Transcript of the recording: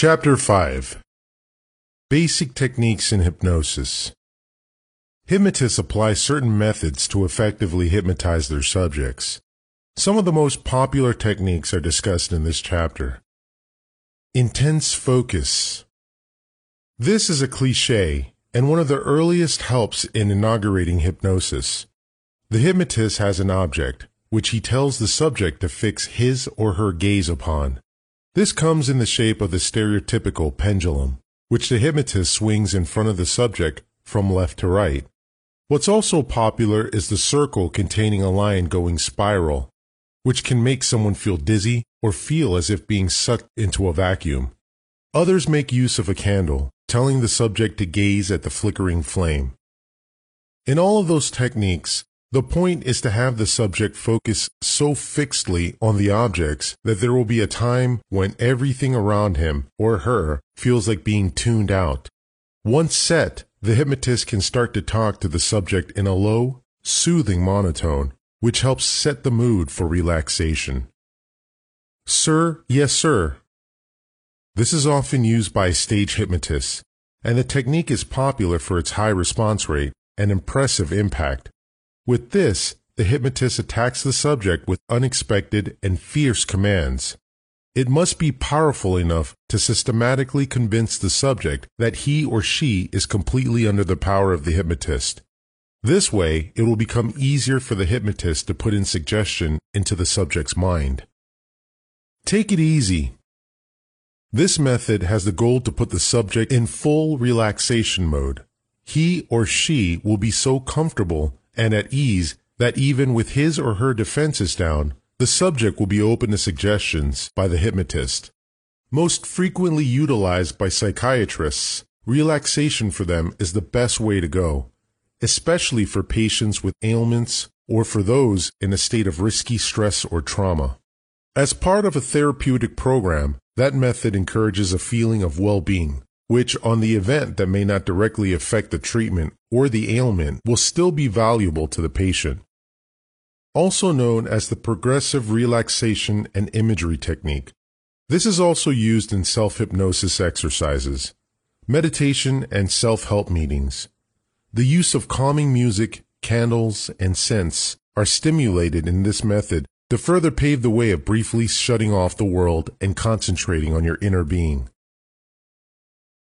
Chapter 5 Basic Techniques in Hypnosis Hypnotists apply certain methods to effectively hypnotize their subjects. Some of the most popular techniques are discussed in this chapter. Intense focus. This is a cliche and one of the earliest helps in inaugurating hypnosis. The hypnotist has an object, which he tells the subject to fix his or her gaze upon. This comes in the shape of the stereotypical pendulum, which the hypnotist swings in front of the subject from left to right. What's also popular is the circle containing a line going spiral, which can make someone feel dizzy or feel as if being sucked into a vacuum. Others make use of a candle, telling the subject to gaze at the flickering flame. In all of those techniques, the point is to have the subject focus so fixedly on the objects that there will be a time when everything around him or her feels like being tuned out. Once set, the hypnotist can start to talk to the subject in a low, soothing monotone, which helps set the mood for relaxation. Sir, yes, sir. This is often used by stage hypnotists, and the technique is popular for its high response rate and impressive impact. With this, the hypnotist attacks the subject with unexpected and fierce commands. It must be powerful enough to systematically convince the subject that he or she is completely under the power of the hypnotist. This way, it will become easier for the hypnotist to put in suggestion into the subject's mind. Take it easy. This method has the goal to put the subject in full relaxation mode. He or she will be so comfortable and at ease that even with his or her defenses down, the subject will be open to suggestions by the hypnotist. Most frequently utilized by psychiatrists, relaxation for them is the best way to go, especially for patients with ailments or for those in a state of risky stress or trauma. As part of a therapeutic program, that method encourages a feeling of well-being, which on the event that may not directly affect the treatment or the ailment will still be valuable to the patient. Also known as the progressive relaxation and imagery technique. This is also used in self-hypnosis exercises, meditation and self-help meetings. The use of calming music, candles, and scents are stimulated in this method to further pave the way of briefly shutting off the world and concentrating on your inner being.